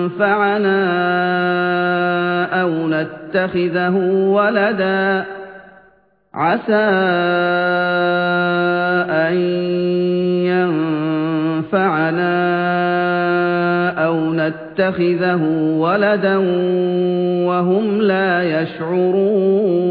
يَنفَعَنَا أَوْ نَتَّخِذَهُ وَلَدًا عَسَىٰ أَن يَنفَعَنَا أَوْ نَتَّخِذَهُ وَلَدًا وَهُمْ لَا يَشْعُرُونَ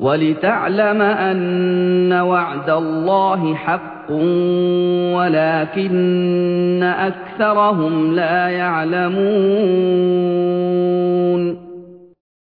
وَلِتَعْلَمَ أَنَّ وَعْدَ اللَّهِ حَقٌّ وَلَٰكِنَّ أَكْثَرَهُمْ لَا يَعْلَمُونَ